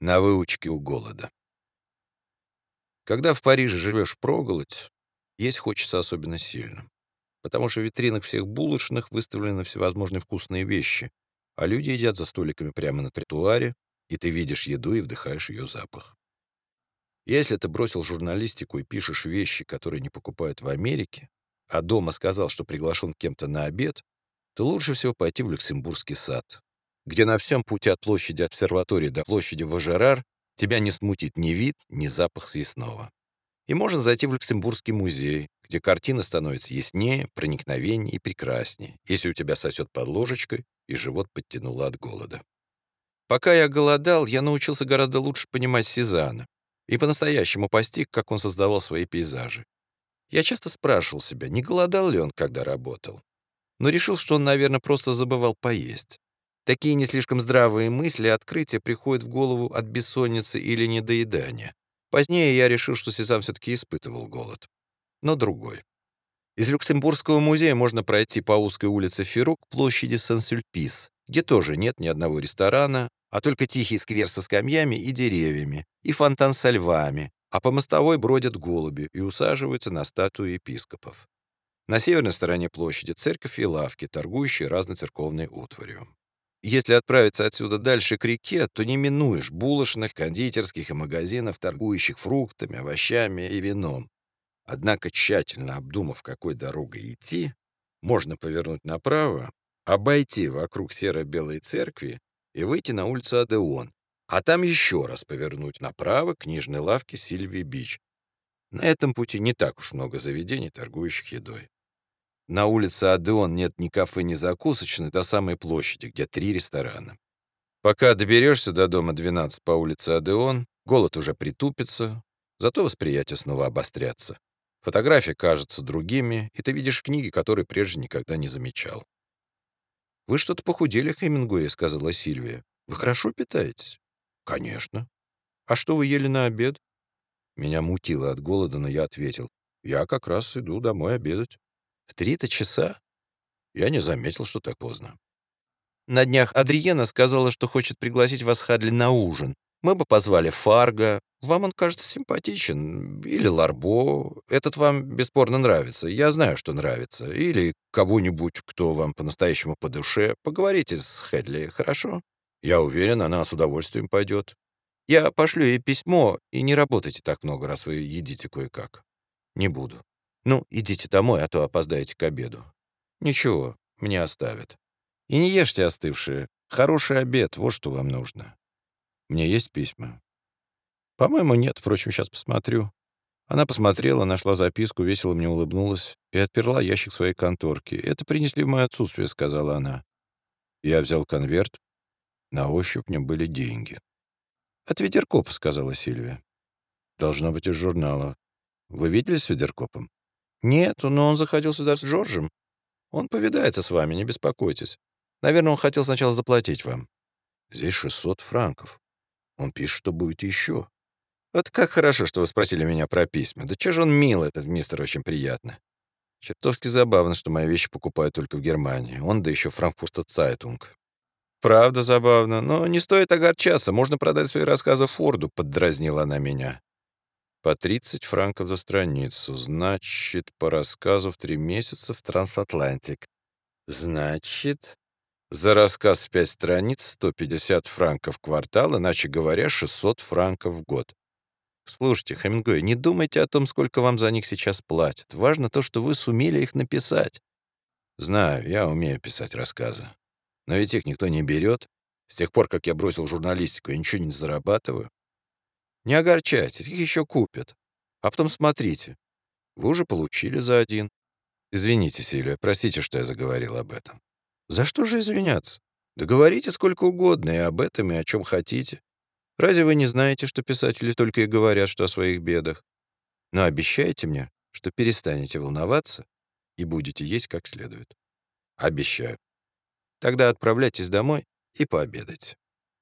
На выучке у голода. Когда в Париже живешь впроголодь, есть хочется особенно сильно. Потому что в витринах всех булочных выставлены всевозможные вкусные вещи, а люди едят за столиками прямо на тротуаре, и ты видишь еду и вдыхаешь ее запах. Если ты бросил журналистику и пишешь вещи, которые не покупают в Америке, а дома сказал, что приглашен кем-то на обед, то лучше всего пойти в Люксембургский сад, где на всем пути от площади обсерватории до площади Важерар тебя не смутит ни вид, ни запах съестного. И можно зайти в Люксембургский музей, где картина становится яснее, проникновеннее и прекраснее, если у тебя сосет под ложечкой и живот подтянуло от голода. Пока я голодал, я научился гораздо лучше понимать Сезанна и по-настоящему постиг, как он создавал свои пейзажи. Я часто спрашивал себя, не голодал ли он, когда работал. Но решил, что он, наверное, просто забывал поесть. Такие не слишком здравые мысли открытия приходят в голову от бессонницы или недоедания. Позднее я решил, что Сезам все-таки испытывал голод. Но другой. Из Люксембургского музея можно пройти по узкой улице Ферук к площади Сен-Сюльпис, где тоже нет ни одного ресторана, а только тихий сквер со скамьями и деревьями, и фонтан со львами, а по мостовой бродят голуби и усаживаются на статуи епископов. На северной стороне площади церковь и лавки, торгующие разной церковной утварью. Если отправиться отсюда дальше к реке, то не минуешь булочных, кондитерских и магазинов, торгующих фруктами, овощами и вином. Однако, тщательно обдумав, какой дорогой идти, можно повернуть направо, обойти вокруг серо-белой церкви и выйти на улицу Адеон, а там еще раз повернуть направо к книжной лавке Сильвии Бич. На этом пути не так уж много заведений, торгующих едой. На улице Адеон нет ни кафе, ни закусочной до самой площади, где три ресторана. Пока доберешься до дома 12 по улице Адеон, голод уже притупится, зато восприятие снова обострятся. Фотографии кажутся другими, и ты видишь книги, которые прежде никогда не замечал. «Вы что-то похудели, Хемингуэй», — сказала Сильвия. «Вы хорошо питаетесь?» «Конечно». «А что вы ели на обед?» Меня мутило от голода, но я ответил. «Я как раз иду домой обедать». В три-то часа? Я не заметил, что так поздно. На днях Адриена сказала, что хочет пригласить вас, Хадли, на ужин. Мы бы позвали Фарго. Вам он кажется симпатичен. Или Ларбо. Этот вам бесспорно нравится. Я знаю, что нравится. Или кого-нибудь, кто вам по-настоящему по душе. Поговорите с Хедли, хорошо? Я уверен, она с удовольствием пойдет. Я пошлю ей письмо, и не работайте так много, раз вы едите кое-как. Не буду. Ну, идите домой, а то опоздаете к обеду. Ничего, мне оставят. И не ешьте остывшие. Хороший обед, вот что вам нужно. Мне есть письма? По-моему, нет, впрочем, сейчас посмотрю. Она посмотрела, нашла записку, весело мне улыбнулась и отперла ящик своей конторки. «Это принесли в мое отсутствие», — сказала она. Я взял конверт. На ощупь в нем были деньги. «От Ведеркопа», — сказала Сильвия. «Должно быть из журнала. Вы видели с Ведеркопом?» «Нет, но он заходил сюда с Джорджем. Он повидается с вами, не беспокойтесь. Наверное, он хотел сначала заплатить вам». «Здесь 600 франков. Он пишет, что будет еще». «Вот как хорошо, что вы спросили меня про письма. Да чё же он милый, этот мистер, очень приятно. Чертовски забавно, что мои вещи покупают только в Германии. Он, да еще Франкфуртер Цайтунг. «Правда забавно, но не стоит огорчаться. Можно продать свои рассказы Форду», — поддразнила она меня. По 30 франков за страницу. Значит, по рассказу в три месяца в Трансатлантик. Значит, за рассказ в пять страниц 150 франков в квартал, иначе говоря, 600 франков в год. Слушайте, Хемингуэй, не думайте о том, сколько вам за них сейчас платят. Важно то, что вы сумели их написать. Знаю, я умею писать рассказы. Но ведь их никто не берет. С тех пор, как я бросил журналистику, я ничего не зарабатываю. Не огорчайтесь, их еще купят. А потом смотрите. Вы уже получили за один. Извините, Сильвия, простите, что я заговорил об этом. За что же извиняться? Да сколько угодно и об этом, и о чем хотите. Разве вы не знаете, что писатели только и говорят, что о своих бедах? Но обещайте мне, что перестанете волноваться и будете есть как следует. Обещаю. Тогда отправляйтесь домой и пообедайте.